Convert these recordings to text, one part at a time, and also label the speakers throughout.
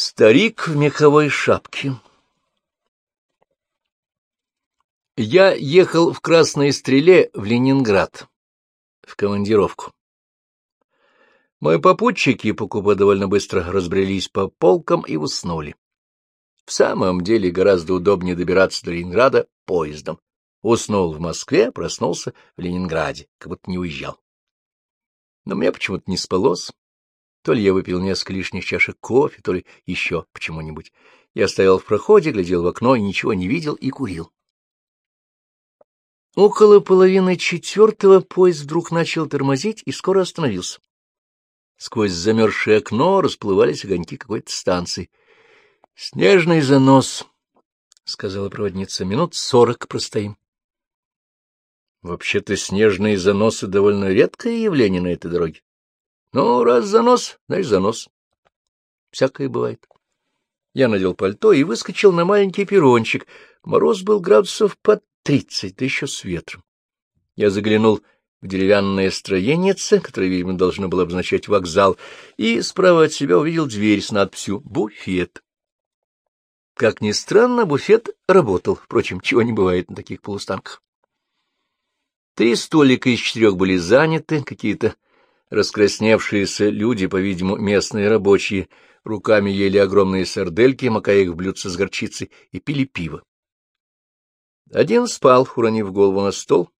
Speaker 1: Старик в меховой шапке Я ехал в Красной Стреле в Ленинград, в командировку. Мои попутчики по купе довольно быстро разбрелись по полкам и уснули. В самом деле гораздо удобнее добираться до Ленинграда поездом. Уснул в Москве, проснулся в Ленинграде, как будто не уезжал. Но мне почему-то не спалось. То ли я выпил несколько лишних чашек кофе, то ли еще почему-нибудь. Я стоял в проходе, глядел в окно и ничего не видел и курил. Около половины четвертого поезд вдруг начал тормозить и скоро остановился. Сквозь замерзшее окно расплывались огоньки какой-то станции. — Снежный занос, — сказала проводница, — минут сорок простоим. Вообще-то снежные заносы — довольно редкое явление на этой дороге. Ну, раз занос, значит занос. Всякое бывает. Я надел пальто и выскочил на маленький перрончик. Мороз был градусов под тридцать, да еще с ветром. Я заглянул в деревянное строенице, которое, видимо, должно было обозначать вокзал, и справа от себя увидел дверь с надписью «Буфет». Как ни странно, буфет работал, впрочем, чего не бывает на таких полустанках. Три столика из четырех были заняты, какие-то Раскрасневшиеся люди, по-видимому, местные рабочие, руками ели огромные сардельки, макая их в блюдце с горчицей, и пили пиво. Один спал, уронив голову на стол,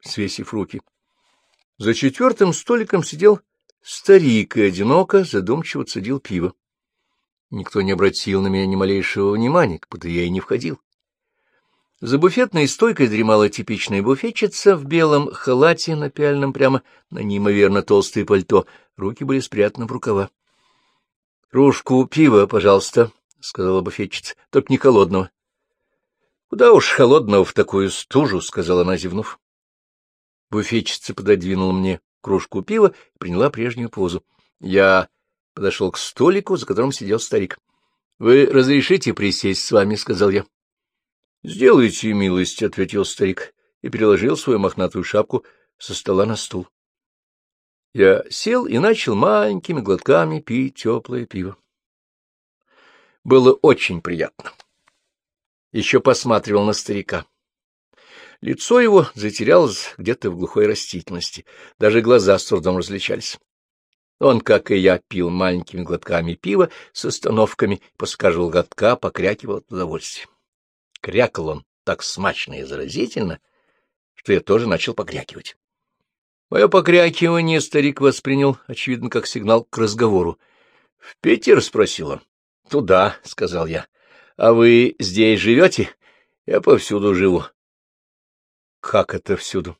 Speaker 1: свесив руки. За четвертым столиком сидел старик и одиноко, задумчиво цедил пиво. Никто не обратил на меня ни малейшего внимания, как будто я и не входил. За буфетной стойкой дремала типичная буфетчица в белом халате, напяленном прямо на неимоверно толстое пальто. Руки были спрятаны в рукава. — Кружку пива, пожалуйста, — сказала буфетчица, — только не холодного. — Куда уж холодного в такую стужу, — сказала она, зевнув. Буфетчица пододвинула мне кружку пива и приняла прежнюю позу. Я подошел к столику, за которым сидел старик. — Вы разрешите присесть с вами? — сказал я. — Сделайте милость, — ответил старик и переложил свою мохнатую шапку со стола на стул. Я сел и начал маленькими глотками пить теплое пиво. Было очень приятно. Еще посматривал на старика. Лицо его затерялось где-то в глухой растительности, даже глаза с трудом различались. Он, как и я, пил маленькими глотками пива с остановками, после глотка покрякивал от удовольствия. Крякал он так смачно и заразительно, что я тоже начал покрякивать. Мое покрякивание старик воспринял, очевидно, как сигнал к разговору. — В Питер? — спросил он. — Туда, — сказал я. — А вы здесь живете? — Я повсюду живу. — Как это всюду?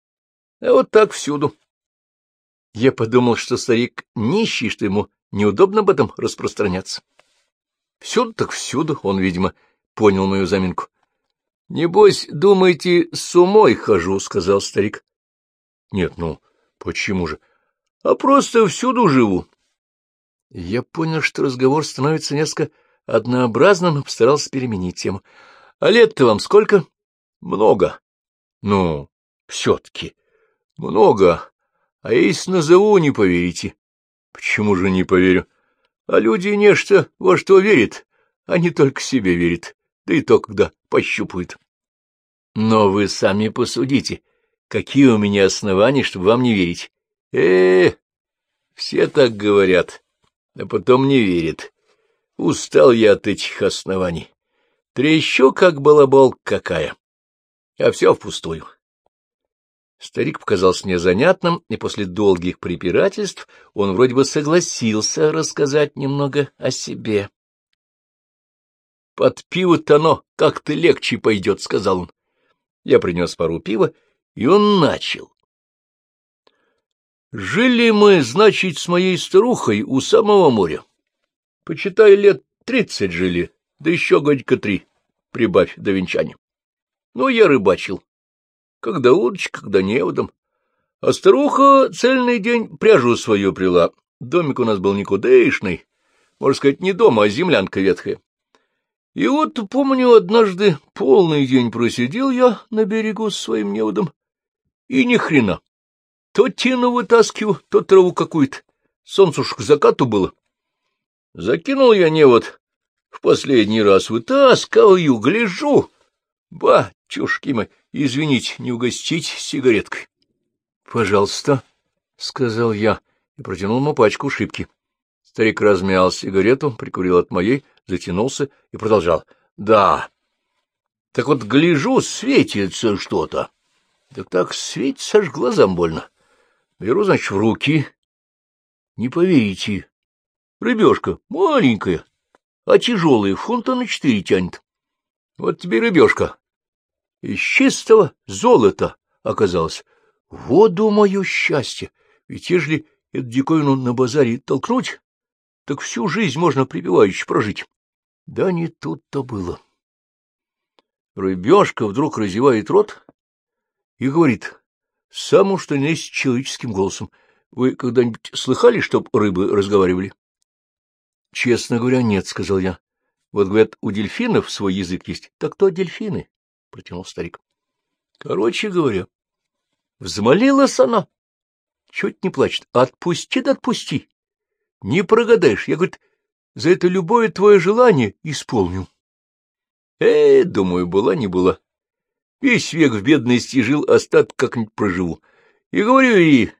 Speaker 1: — А вот так всюду. Я подумал, что старик нищий, что ему неудобно об этом распространяться. Всюду так всюду, он, видимо, понял мою заминку. — Небось, думаете, с умой хожу, — сказал старик. — Нет, ну, почему же? — А просто всюду живу. Я понял, что разговор становится несколько однообразным и постарался переменить тему. — А лет-то вам сколько? — Много. — Ну, все-таки. — Много. А если назову, не поверите. — Почему же не поверю? А люди нечто во что верят, они только себе верят да и то, когда пощупают. Но вы сами посудите, какие у меня основания, чтобы вам не верить. э, -э все так говорят, а потом не верят. Устал я от этих оснований. Трещу, как балабол какая, а все впустую. Старик показался мне занятным, и после долгих препирательств он вроде бы согласился рассказать немного о себе. Под пиво-то оно как-то легче пойдет, — сказал он. Я принес пару пива, и он начал. Жили мы, значит, с моей старухой у самого моря. Почитай, лет тридцать жили, да еще годика три, прибавь до венчания. Ну, я рыбачил. Когда удочка, когда неводом. А старуха цельный день пряжу свою прила. Домик у нас был никудышный. Можно сказать, не дом, а землянка ветхая. И вот, помню, однажды полный день просидел я на берегу с своим неводом, и ни хрена. То тину вытаскиваю, то траву какую-то. Солнце уж к закату было. Закинул я невод в последний раз, вытаскиваю, гляжу. Батюшки мои, извините, не угостить сигареткой. — Пожалуйста, — сказал я и протянул ему пачку шибки. Старик размял сигарету, прикурил от моей, затянулся и продолжал. — Да. Так вот, гляжу, светится что-то. Так так светится, аж глазам больно. Беру, значит, в руки. Не поверите. Рыбешка маленькая, а тяжелая, фунта на четыре тянет. Вот тебе рыбешка. Из чистого золота оказалось. Вот, думаю, счастье. Ведь ежели эту диковину на базаре толкнуть, так всю жизнь можно припевающе прожить. Да не тут-то было. Рыбешка вдруг разевает рот и говорит, самым что ни есть человеческим голосом, вы когда-нибудь слыхали, чтоб рыбы разговаривали? — Честно говоря, нет, — сказал я. — Вот, говорят, у дельфинов свой язык есть. Так кто дельфины? — протянул старик. — Короче говоря, взмолилась она. Чуть не плачет. Отпусти да отпусти. Не прогадаешь. Я, говорит, за это любое твое желание исполню. Э, думаю, была не была. Весь век в бедности жил, остаток как-нибудь проживу. И говорю ей,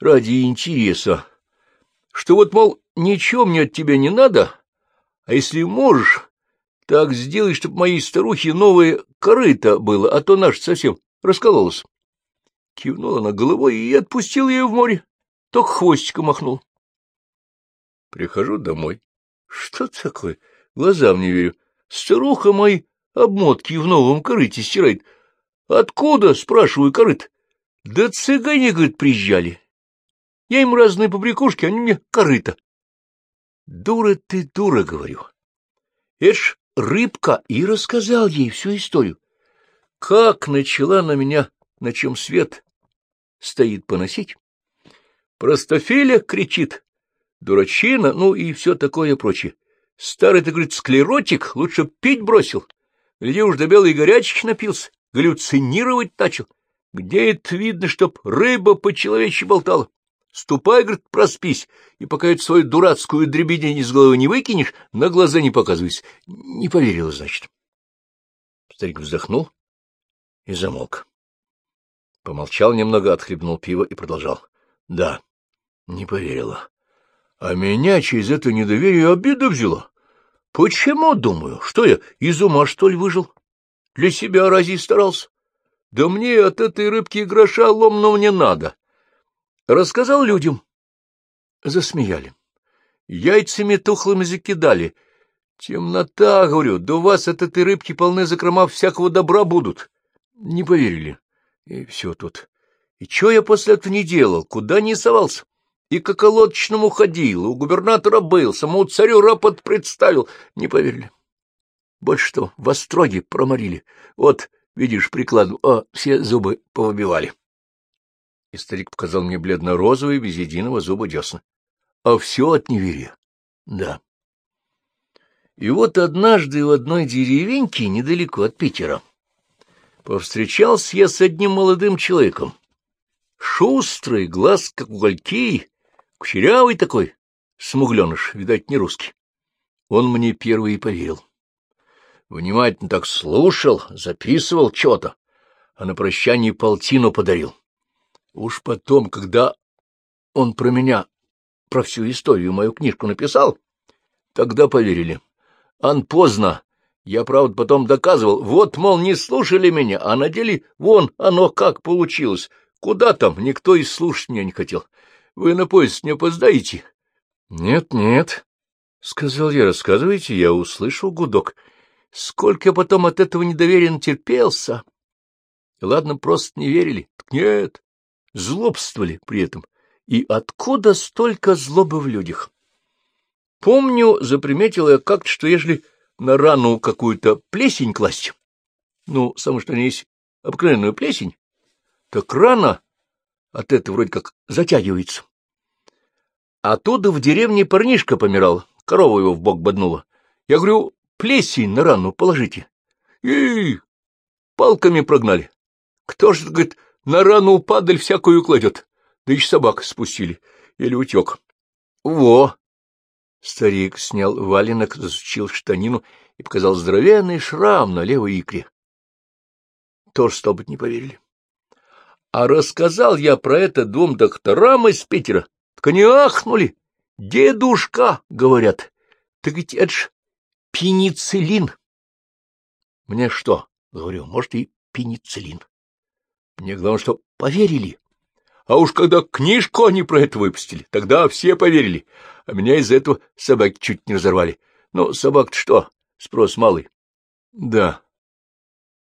Speaker 1: ради интереса, что вот, мол, ничего мне от тебя не надо, а если можешь, так сделай, чтобы моей старухе новое корыто было, а то наш совсем раскололось. Кивнула она головой и отпустил ее в море, только хвостиком махнул. Прихожу домой. Что такое? Глазам не верю. Старуха мои обмотки в новом корыте стирает. Откуда, спрашиваю, корыт? Да цыгане, говорит, приезжали. Я им разные побрякушки, они мне корыто. Дура ты, дура, говорю. Это рыбка, и рассказал ей всю историю. Как начала на меня, на чем свет стоит поносить. Простофиля кричит, дурачина, ну и все такое прочее. Старый, ты, говорит, склеротик, лучше пить бросил. Где уж до белой горячки напился, галлюцинировать начал. Где это видно, чтоб рыба по-человечьи болтала? Ступай, говорит, проспись, и пока эту свою дурацкую дребедень из головы не выкинешь, на глаза не показывайся. Не поверила, значит. Старик вздохнул и замолк. Помолчал немного, отхлебнул пиво и продолжал. — Да, не поверила. А меня через это недоверие обида взяла. Почему, думаю, что я из ума, что ли, выжил? Для себя рази старался. Да мне от этой рыбки гроша ломного не надо. Рассказал людям. Засмеяли. Яйцами тухлыми закидали. Темнота, говорю, у вас от этой рыбки полны закрома всякого добра будут. Не поверили. И все тут. И что я после этого не делал? Куда не совался? И к околоточному ходил, у губернатора был, самому царю рапорт представил. Не поверили. Больше что, в остроге проморили. Вот, видишь, прикладу, а все зубы повыбивали и старик показал мне бледно-розовые, без единого зуба десна. А все от неверия. Да. И вот однажды в одной деревеньке недалеко от Питера повстречался я с одним молодым человеком. Шустрый, глаз как угольки, кучерявый такой, смугленыш, видать, не русский. Он мне первый и поверил. Внимательно так слушал, записывал что-то, а на прощание полтину подарил. Уж потом, когда он про меня, про всю историю, мою книжку написал, тогда поверили. Ан поздно. Я, правда, потом доказывал. Вот, мол, не слушали меня, а на деле вон оно как получилось. Куда там? Никто и слушать меня не хотел. Вы на поезд не опоздаете? Нет, нет, — сказал я. Рассказывайте, я услышал гудок. Сколько потом от этого недоверия натерпелся. Ладно, просто не верили. Так нет, злобствовали при этом. И откуда столько злобы в людях? Помню, заприметил я как-то, что ежели на рану какую-то плесень класть, ну, самое что они есть обыкновенную плесень, так рана от этого вроде как затягивается. Оттуда в деревне парнишка помирал, корова его в бок боднула. Я говорю, плесень на рану положите. И палками прогнали. Кто же, говорит, на рану падаль всякую кладет, да еще собак спустили, или утек. Во! Старик снял валенок, засучил штанину и показал здоровенный шрам на левой икре. Тоже, стал быть, не поверили. А рассказал я про это двум докторам из Питера. Так они ахнули. Дедушка, говорят. Так ведь это ж пенициллин. Мне что? Говорю, может, и пенициллин. Мне главное, что поверили. А уж когда книжку они про это выпустили, тогда все поверили. А меня из-за этого собаки чуть не разорвали. Ну, собак-то что? Спрос малый. Да.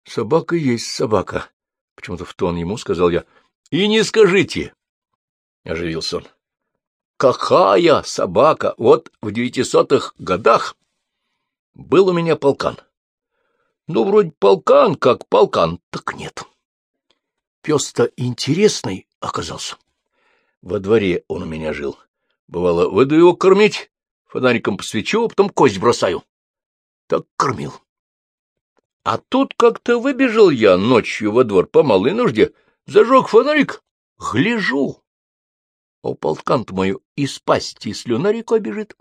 Speaker 1: Собака есть собака. Почему-то в тон ему сказал я. И не скажите. Оживился он. Какая собака? Вот в девятисотых годах был у меня полкан. Ну, вроде полкан, как полкан, так нет. Пес-то интересный оказался. Во дворе он у меня жил. Бывало, выйду его кормить, фонариком посвечу, а потом кость бросаю. Так кормил. А тут как-то выбежал я ночью во двор по малой нужде, зажег фонарик, гляжу. А у мою из пасти слюна рекой бежит.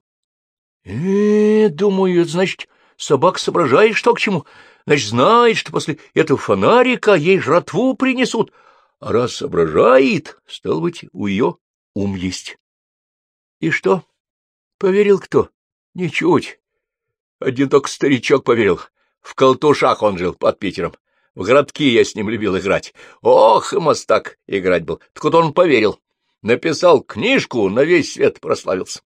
Speaker 1: Э, думаю, значит, собак соображает, что к чему. Значит, знает, что после этого фонарика ей жратву принесут. А раз соображает, стал быть, у ее ум есть. И что? Поверил кто? Ничуть. Один только старичок поверил. В колтушах он жил под Питером. В городки я с ним любил играть. Ох, и мостак играть был. Так вот он поверил. Написал книжку, на весь свет прославился.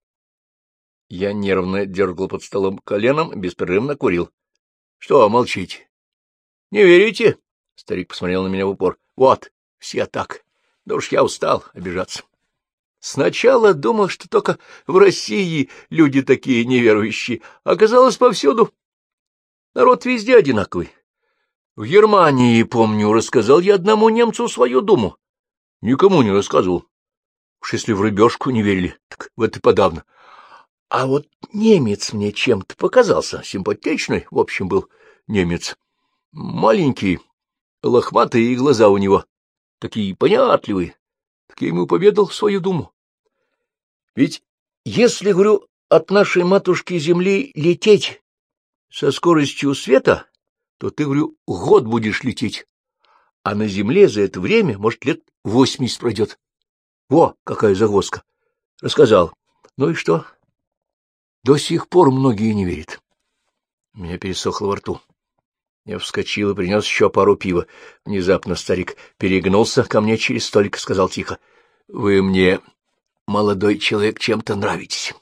Speaker 1: Я нервно дергал под столом коленом, беспрерывно курил. — Что, молчите? — Не верите? — старик посмотрел на меня в упор. — Вот, все так. Да уж я устал обижаться. Сначала думал, что только в России люди такие неверующие. Оказалось, повсюду. Народ везде одинаковый. В Германии, помню, рассказал я одному немцу свою думу. Никому не рассказывал. Уж если в рыбешку не верили, так в это подавно. А вот немец мне чем-то показался, симпатичный, в общем, был немец. Маленький, лохматые глаза у него, такие понятливые, так я ему поведал свою думу. Ведь если, говорю, от нашей матушки Земли лететь со скоростью света, то ты, говорю, год будешь лететь, а на Земле за это время, может, лет восемьдесят пройдет. Во, какая загвоздка! Рассказал. Ну и что? До сих пор многие не верят. Меня пересохло во рту. Я вскочил и принес еще пару пива. Внезапно старик перегнулся ко мне через столик и сказал тихо. — Вы мне, молодой человек, чем-то нравитесь.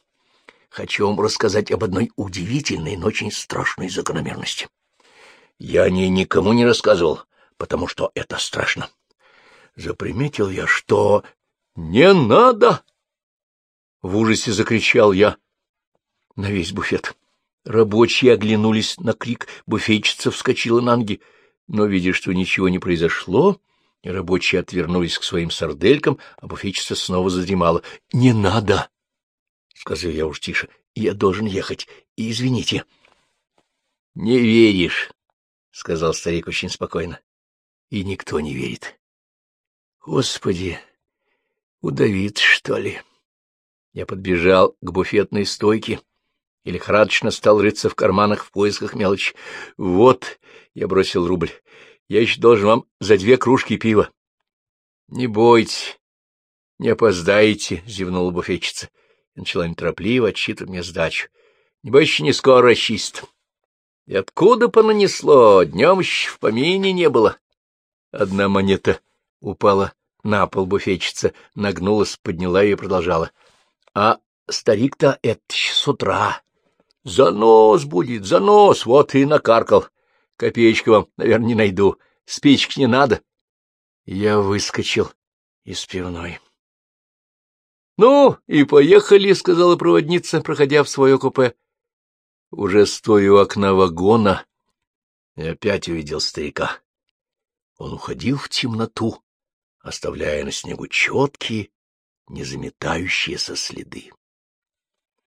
Speaker 1: Хочу вам рассказать об одной удивительной, но очень страшной закономерности. Я о ней никому не рассказывал, потому что это страшно. Заприметил я, что... — Не надо! — в ужасе закричал я на весь буфет. Рабочие оглянулись на крик, буфетчица вскочила на ноги, но, видя, что ничего не произошло, рабочие отвернулись к своим сарделькам, а буфетчица снова задремала. — Не надо! — сказал я уж тише. — Я должен ехать. И извините. — Не веришь, — сказал старик очень спокойно. — И никто не верит. — Господи, удавит, что ли? Я подбежал к буфетной стойке и лихорадочно стал рыться в карманах в поисках мелочи. Вот, я бросил рубль, я еще должен вам за две кружки пива. — Не бойтесь, не опоздаете, — зевнула буфетчица и начала неторопливо отсчитывать мне сдачу. — Небось, не скоро расчист. И откуда понанесло? Днем еще в помине не было. Одна монета упала на пол буфетчица, нагнулась, подняла ее и продолжала. — А старик-то это с утра. Занос будет, занос, вот и накаркал. Копеечку вам, наверное, не найду. Спичек не надо. Я выскочил из пивной. — Ну, и поехали, — сказала проводница, проходя в свое купе. Уже стоя у окна вагона, и опять увидел старика. Он уходил в темноту, оставляя на снегу четкие, незаметающиеся следы.